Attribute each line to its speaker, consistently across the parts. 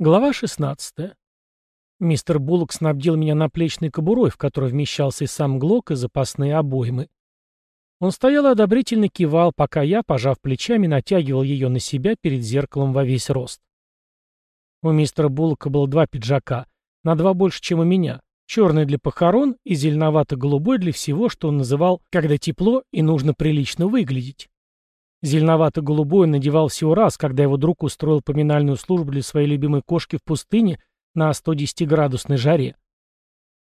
Speaker 1: Глава 16. Мистер Буллок снабдил меня наплечной кобурой, в которой вмещался и сам глок, и запасные обоймы. Он стоял и одобрительно кивал, пока я, пожав плечами, натягивал ее на себя перед зеркалом во весь рост. У мистера Буллока было два пиджака, на два больше, чем у меня, черный для похорон и зеленовато-голубой для всего, что он называл «когда тепло и нужно прилично выглядеть». Зеленовато-голубой надевал всего раз, когда его друг устроил поминальную службу для своей любимой кошки в пустыне на 110-градусной жаре.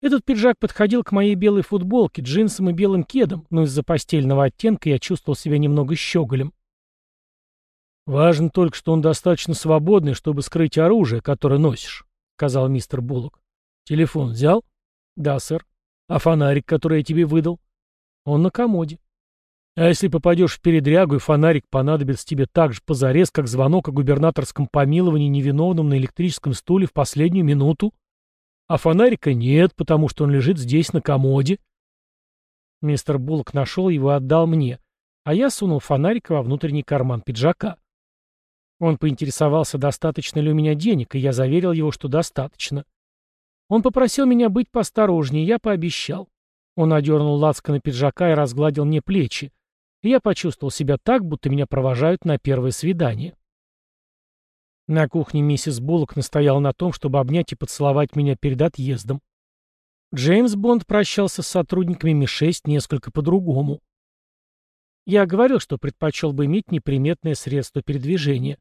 Speaker 1: Этот пиджак подходил к моей белой футболке, джинсам и белым кедам, но из-за постельного оттенка я чувствовал себя немного щеголем. «Важно только, что он достаточно свободный, чтобы скрыть оружие, которое носишь», — сказал мистер Буллок. «Телефон взял?» «Да, сэр». «А фонарик, который я тебе выдал?» «Он на комоде». А если попадешь в передрягу, и фонарик понадобится тебе так же позарез, как звонок о губернаторском помиловании невиновном на электрическом стуле в последнюю минуту? А фонарика нет, потому что он лежит здесь, на комоде. Мистер Буллок нашел его и отдал мне, а я сунул фонарик во внутренний карман пиджака. Он поинтересовался, достаточно ли у меня денег, и я заверил его, что достаточно. Он попросил меня быть поосторожнее, я пообещал. Он одернул лацко пиджака и разгладил мне плечи и я почувствовал себя так, будто меня провожают на первое свидание. На кухне миссис Буллок настояла на том, чтобы обнять и поцеловать меня перед отъездом. Джеймс Бонд прощался с сотрудниками Ми-6 несколько по-другому. Я говорил, что предпочел бы иметь неприметное средство передвижения.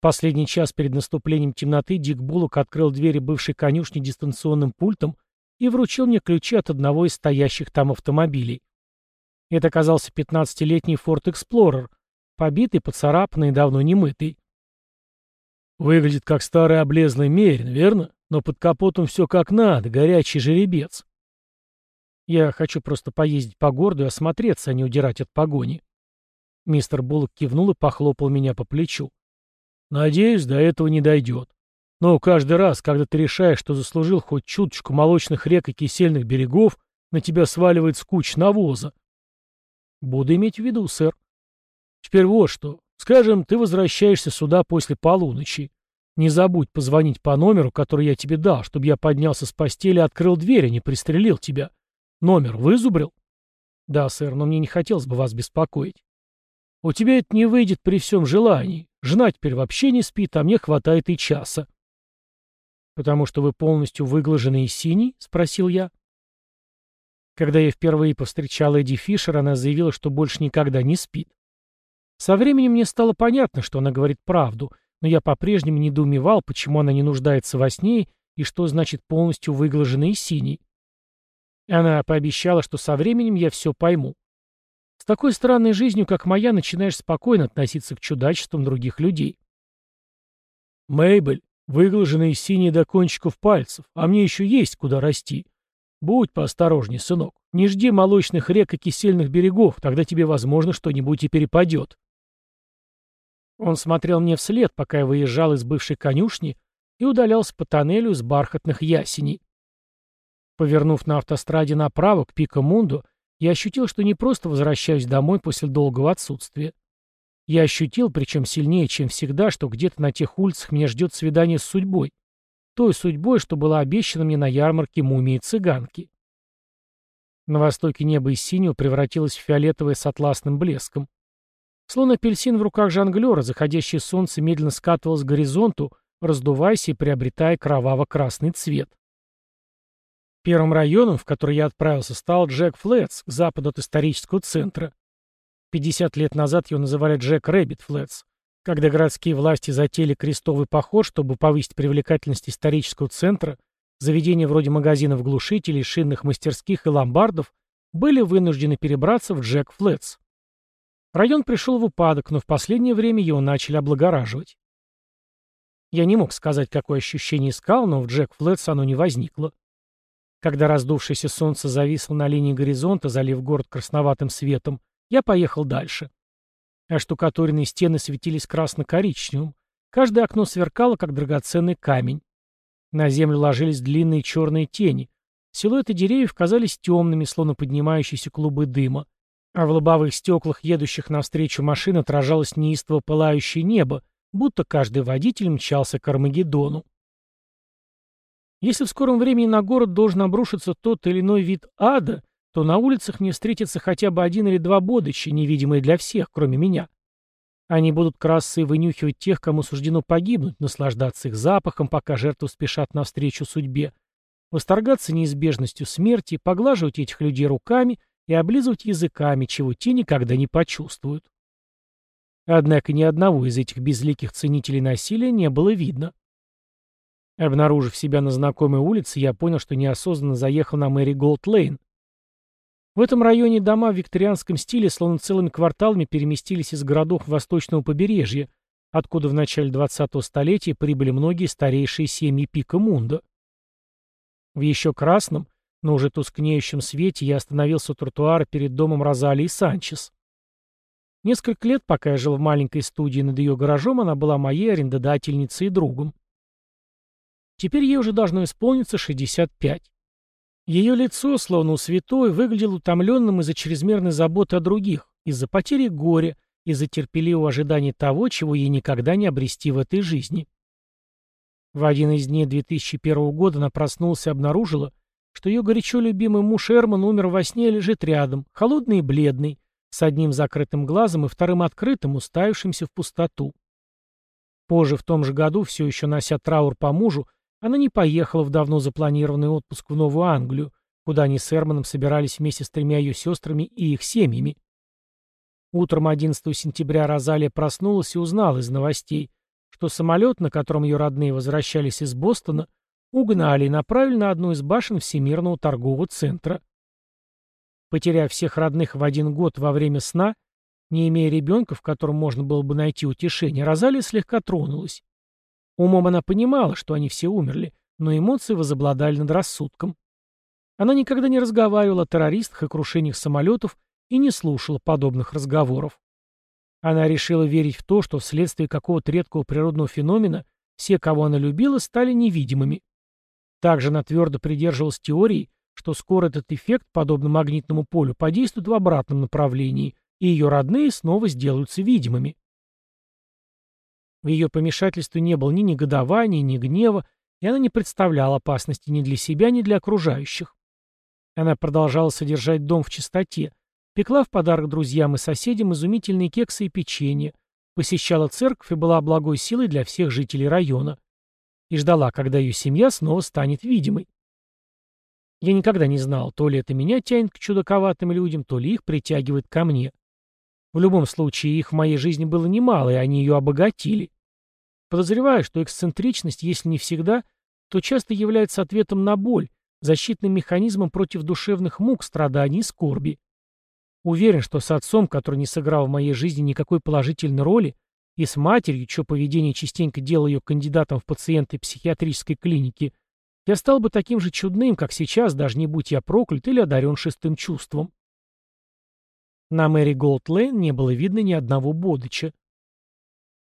Speaker 1: Последний час перед наступлением темноты Дик Буллок открыл двери бывшей конюшни дистанционным пультом и вручил мне ключи от одного из стоящих там автомобилей. Это оказался 15-летний Ford Explorer, побитый, поцарапанный и давно не мытый. Выглядит как старый облезлый Мерин, верно? Но под капотом все как надо, горячий жеребец. Я хочу просто поездить по городу и осмотреться, а не удирать от погони. Мистер Буллок кивнул и похлопал меня по плечу. Надеюсь, до этого не дойдет. Но каждый раз, когда ты решаешь, что заслужил хоть чуточку молочных рек и кисельных берегов, на тебя сваливается куча навоза. Буду иметь в виду, сэр. Теперь вот что. Скажем, ты возвращаешься сюда после полуночи. Не забудь позвонить по номеру, который я тебе дал, чтобы я поднялся с постели и открыл дверь, а не пристрелил тебя. Номер вызубрил? Да, сэр, но мне не хотелось бы вас беспокоить. У тебя это не выйдет при всем желании. Жена теперь вообще не спит, а мне хватает и часа. Потому что вы полностью выглажены и синий? Спросил я. Когда я впервые повстречал Эдди Фишер, она заявила, что больше никогда не спит. Со временем мне стало понятно, что она говорит правду, но я по-прежнему недоумевал, почему она не нуждается во сне и что значит полностью выглаженный и синий. Она пообещала, что со временем я все пойму. С такой странной жизнью, как моя, начинаешь спокойно относиться к чудачествам других людей. Мейбель, выглаженные синие до кончиков пальцев, а мне еще есть куда расти. Будь поосторожней, сынок. Не жди молочных рек и кисельных берегов, тогда тебе, возможно, что-нибудь и перепадет. Он смотрел мне вслед, пока я выезжал из бывшей конюшни и удалялся по тоннелю с бархатных ясеней. Повернув на автостраде направо к Пико-Мунду, я ощутил, что не просто возвращаюсь домой после долгого отсутствия. Я ощутил, причем сильнее, чем всегда, что где-то на тех улицах меня ждет свидание с судьбой той судьбой, что была обещана мне на ярмарке мумии цыганки. На востоке небо из синего превратилось в фиолетовое с атласным блеском. Словно апельсин в руках жонглера, заходящее солнце медленно скатывалось к горизонту, раздуваясь и приобретая кроваво-красный цвет. Первым районом, в который я отправился, стал Джек Флетс, к западу от исторического центра. 50 лет назад его называли Джек Рэббит Флетс. Когда городские власти затеяли крестовый поход, чтобы повысить привлекательность исторического центра, заведения вроде магазинов глушителей, шинных мастерских и ломбардов были вынуждены перебраться в Джек Флетс. Район пришел в упадок, но в последнее время его начали облагораживать. Я не мог сказать, какое ощущение искал, но в Джек Флетс оно не возникло. Когда раздувшееся солнце зависло на линии горизонта, залив город красноватым светом, я поехал дальше а штукатуренные стены светились красно-коричневым. Каждое окно сверкало, как драгоценный камень. На землю ложились длинные черные тени. Силуэты деревьев казались темными, словно поднимающиеся клубы дыма. А в лобовых стеклах едущих навстречу машин отражалось неистово пылающее небо, будто каждый водитель мчался к Армагеддону. Если в скором времени на город должен обрушиться тот или иной вид ада, то на улицах мне встретится хотя бы один или два бодыча, невидимые для всех, кроме меня. Они будут и вынюхивать тех, кому суждено погибнуть, наслаждаться их запахом, пока жертвы спешат навстречу судьбе, восторгаться неизбежностью смерти, поглаживать этих людей руками и облизывать языками, чего те никогда не почувствуют. Однако ни одного из этих безликих ценителей насилия не было видно. Обнаружив себя на знакомой улице, я понял, что неосознанно заехал на Мэри Голд Лейн. В этом районе дома в викторианском стиле словно целыми кварталами переместились из городов восточного побережья, откуда в начале 20-го столетия прибыли многие старейшие семьи Пика Мунда. В еще красном, но уже тускнеющем свете я остановился у тротуара перед домом Розалии Санчес. Несколько лет, пока я жил в маленькой студии над ее гаражом, она была моей арендодательницей и другом. Теперь ей уже должно исполниться 65. Ее лицо, словно у святой, выглядело утомленным из-за чрезмерной заботы о других, из-за потери горя, из-за терпеливого ожидания того, чего ей никогда не обрести в этой жизни. В один из дней 2001 года она проснулась и обнаружила, что ее горячо любимый муж Эрман умер во сне и лежит рядом, холодный и бледный, с одним закрытым глазом и вторым открытым, уставившимся в пустоту. Позже, в том же году, все еще нося траур по мужу, она не поехала в давно запланированный отпуск в Новую Англию, куда они с Эрманом собирались вместе с тремя ее сестрами и их семьями. Утром 11 сентября Розалия проснулась и узнала из новостей, что самолет, на котором ее родные возвращались из Бостона, угнали и направили на одну из башен Всемирного торгового центра. Потеряв всех родных в один год во время сна, не имея ребенка, в котором можно было бы найти утешение, Розалия слегка тронулась. Умом она понимала, что они все умерли, но эмоции возобладали над рассудком. Она никогда не разговаривала о террористах и крушениях самолетов и не слушала подобных разговоров. Она решила верить в то, что вследствие какого-то редкого природного феномена все, кого она любила, стали невидимыми. Также она твердо придерживалась теории, что скоро этот эффект, подобно магнитному полю, подействует в обратном направлении, и ее родные снова сделаются видимыми. В ее помешательстве не было ни негодования, ни гнева, и она не представляла опасности ни для себя, ни для окружающих. Она продолжала содержать дом в чистоте, пекла в подарок друзьям и соседям изумительные кексы и печенье, посещала церковь и была благой силой для всех жителей района. И ждала, когда ее семья снова станет видимой. Я никогда не знал, то ли это меня тянет к чудаковатым людям, то ли их притягивает ко мне. В любом случае, их в моей жизни было немало, и они ее обогатили. Подозреваю, что эксцентричность, если не всегда, то часто является ответом на боль, защитным механизмом против душевных мук, страданий и скорби. Уверен, что с отцом, который не сыграл в моей жизни никакой положительной роли, и с матерью, чье поведение частенько делало ее кандидатом в пациенты психиатрической клиники, я стал бы таким же чудным, как сейчас, даже не будь я проклят или одарен шестым чувством. На Мэри Голд Лейн не было видно ни одного бодыча.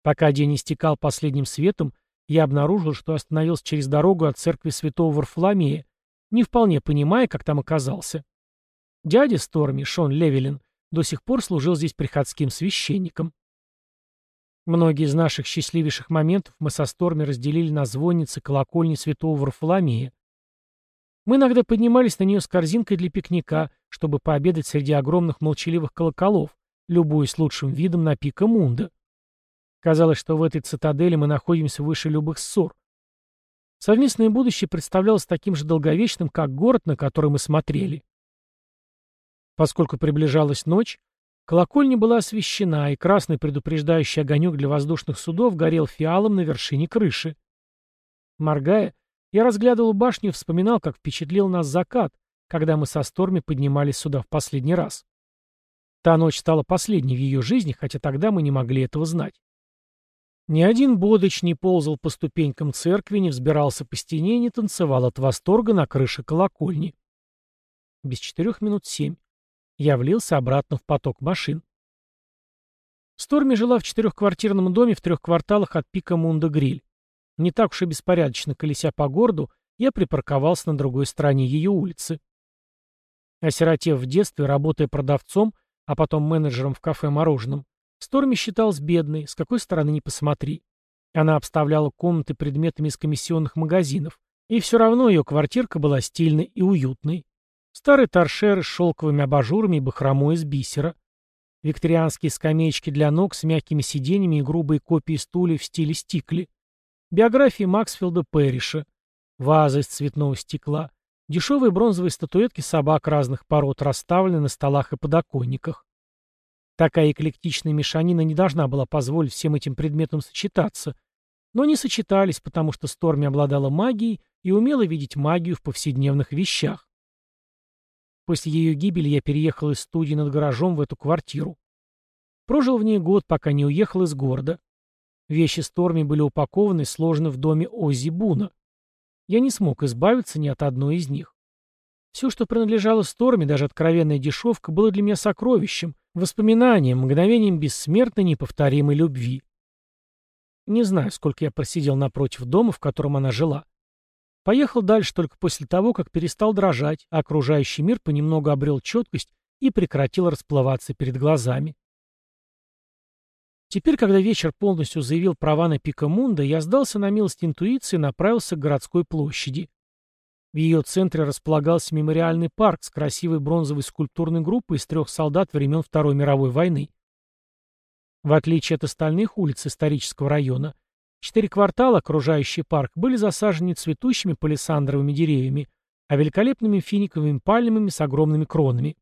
Speaker 1: Пока день истекал последним светом, я обнаружил, что остановился через дорогу от церкви святого Варфоломея, не вполне понимая, как там оказался. Дядя Сторми, Шон Левелин, до сих пор служил здесь приходским священником. Многие из наших счастливейших моментов мы со Сторми разделили на звоннице колокольни святого Варфоломея. Мы иногда поднимались на нее с корзинкой для пикника, чтобы пообедать среди огромных молчаливых колоколов, любуясь лучшим видом на пика Мунда. Казалось, что в этой цитадели мы находимся выше любых ссор. Совместное будущее представлялось таким же долговечным, как город, на который мы смотрели. Поскольку приближалась ночь, колокольня была освещена, и красный предупреждающий огонек для воздушных судов горел фиалом на вершине крыши. Моргая, я разглядывал башню и вспоминал, как впечатлил нас закат, когда мы со Сторми поднимались сюда в последний раз. Та ночь стала последней в ее жизни, хотя тогда мы не могли этого знать. Ни один бодыч не ползал по ступенькам церкви, не взбирался по стене, не танцевал от восторга на крыше колокольни. Без четырех минут семь. Я влился обратно в поток машин. Сторми жила в четырехквартирном доме в трех кварталах от пика Мунда Гриль. Не так уж и беспорядочно колеся по городу, я припарковался на другой стороне ее улицы. Осиротев в детстве, работая продавцом, а потом менеджером в кафе-мороженом, Сторми считалась бедной, с какой стороны ни посмотри. Она обставляла комнаты предметами из комиссионных магазинов, и все равно ее квартирка была стильной и уютной. Старые торшеры с шелковыми абажурами и бахромой из бисера. Викторианские скамеечки для ног с мягкими сиденьями и грубые копии стульев в стиле стикли. Биографии Максфилда Перриша. Вазы из цветного стекла. Дешевые бронзовые статуэтки собак разных пород расставлены на столах и подоконниках. Такая эклектичная мешанина не должна была позволить всем этим предметам сочетаться, но не сочетались, потому что Сторми обладала магией и умела видеть магию в повседневных вещах. После ее гибели я переехал из студии над гаражом в эту квартиру. Прожил в ней год, пока не уехал из города. Вещи Сторми были упакованы и сложены в доме Оззи Буна. Я не смог избавиться ни от одной из них. Все, что принадлежало Сторме, даже откровенная дешевка, было для меня сокровищем, воспоминанием, мгновением бессмертной неповторимой любви. Не знаю, сколько я просидел напротив дома, в котором она жила. Поехал дальше только после того, как перестал дрожать, а окружающий мир понемногу обрел четкость и прекратил расплываться перед глазами. Теперь, когда вечер полностью заявил права на Пикамунда, я сдался на милость интуиции и направился к городской площади. В ее центре располагался мемориальный парк с красивой бронзовой скульптурной группой из трех солдат времен Второй мировой войны. В отличие от остальных улиц исторического района, четыре квартала, окружающие парк, были засажены цветущими палисандровыми деревьями, а великолепными финиковыми пальмами с огромными кронами.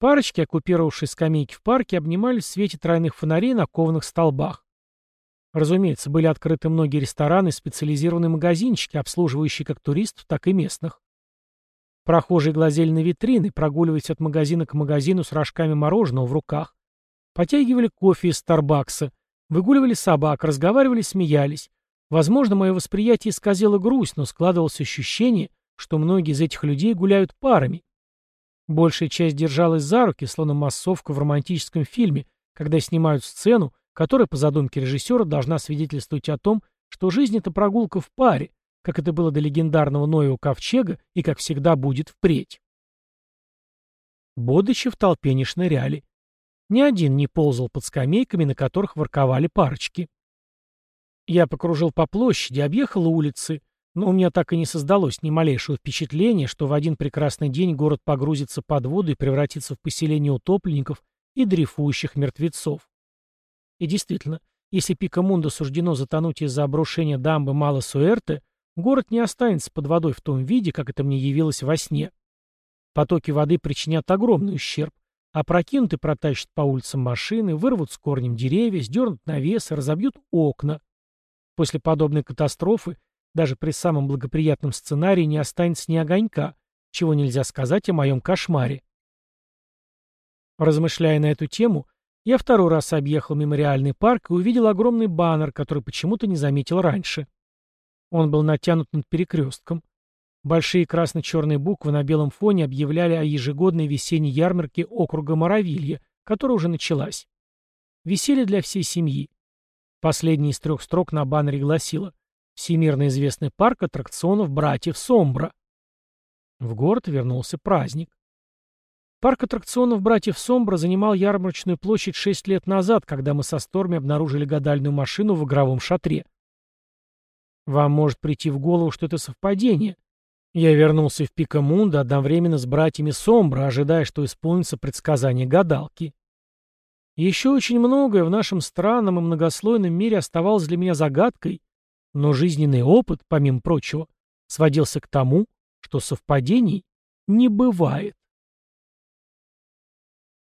Speaker 1: Парочки, оккупировавшие скамейки в парке, обнимались в свете тройных фонарей на кованых столбах. Разумеется, были открыты многие рестораны и специализированные магазинчики, обслуживающие как туристов, так и местных. Прохожие глазели на витрины, прогуливаясь от магазина к магазину с рожками мороженого в руках. Потягивали кофе из Старбакса, выгуливали собак, разговаривали, смеялись. Возможно, мое восприятие исказило грусть, но складывалось ощущение, что многие из этих людей гуляют парами. Большая часть держалась за руки, словно массовка в романтическом фильме, когда снимают сцену, которая, по задумке режиссера, должна свидетельствовать о том, что жизнь — это прогулка в паре, как это было до легендарного Ноева ковчега и как всегда будет впредь. Бодычи в толпе не шныряли. Ни один не ползал под скамейками, на которых ворковали парочки. Я покружил по площади, объехал улицы, но у меня так и не создалось ни малейшего впечатления, что в один прекрасный день город погрузится под воду и превратится в поселение утопленников и дрейфующих мертвецов. И действительно, если Пикамунду суждено затонуть из-за обрушения дамбы Мало-Суэрте, город не останется под водой в том виде, как это мне явилось во сне. Потоки воды причинят огромный ущерб, а и протащат по улицам машины, вырвут с корнем деревья, сдернут навесы, разобьют окна. После подобной катастрофы даже при самом благоприятном сценарии не останется ни огонька, чего нельзя сказать о моем кошмаре. Размышляя на эту тему, я второй раз объехал мемориальный парк и увидел огромный баннер, который почему-то не заметил раньше. Он был натянут над перекрестком. Большие красно-черные буквы на белом фоне объявляли о ежегодной весенней ярмарке округа Моровилья, которая уже началась. Веселье для всей семьи. Последний из трех строк на баннере гласило Всемирно известный парк аттракционов братьев Сомбра. В город вернулся праздник. Парк аттракционов братьев Сомбра занимал ярмарочную площадь шесть лет назад, когда мы со Сторми обнаружили гадальную машину в игровом шатре. Вам может прийти в голову, что это совпадение. Я вернулся в Пикамунда одновременно с братьями Сомбра, ожидая, что исполнится предсказание гадалки. Еще очень многое в нашем странном и многослойном мире оставалось для меня загадкой, но жизненный опыт, помимо прочего, сводился к тому, что совпадений не бывает.